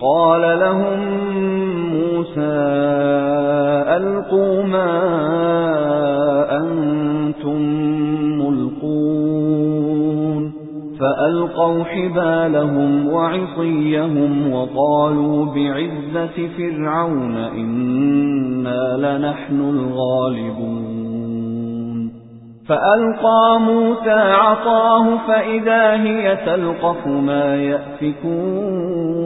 قال لهم موسى ألقوا ما أنتم ملقون فألقوا حبالهم وعصيهم وقالوا بعزة فرعون إنا لنحن الغالبون فألقى موسى عطاه فإذا هي تلقف ما يأفكون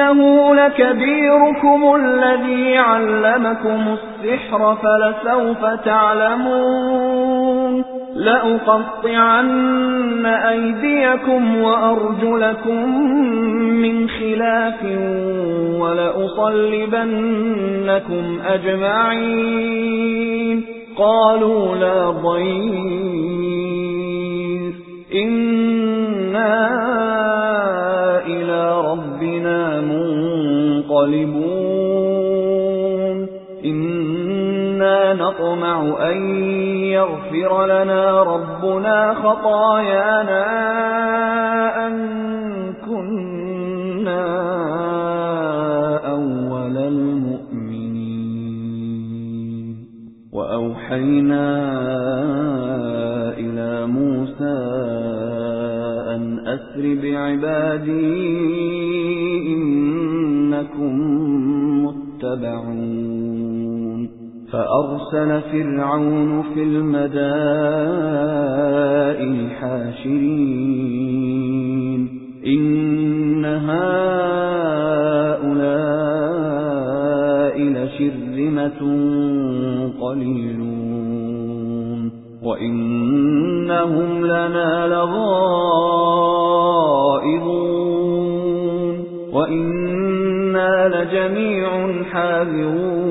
إنه لكبيركم الذي علمكم السحر فلسوف تعلمون. لأقطعن أيديكم وأرجلكم من خلاف ولأصلبنكم أجمعين. قالوا لا ضير. إنا منقلبون إنا نطمع أن يغفر لنا ربنا خطايانا أن كنا أول المؤمنين. وأوحينا إلى موسى أن أسر بعبادي فأرسل فرعون في المدائن حاشرين. إن هؤلاء لشرذمة قليلون. وإنهم لنا لغائظون وإنا لجميع حاذرون.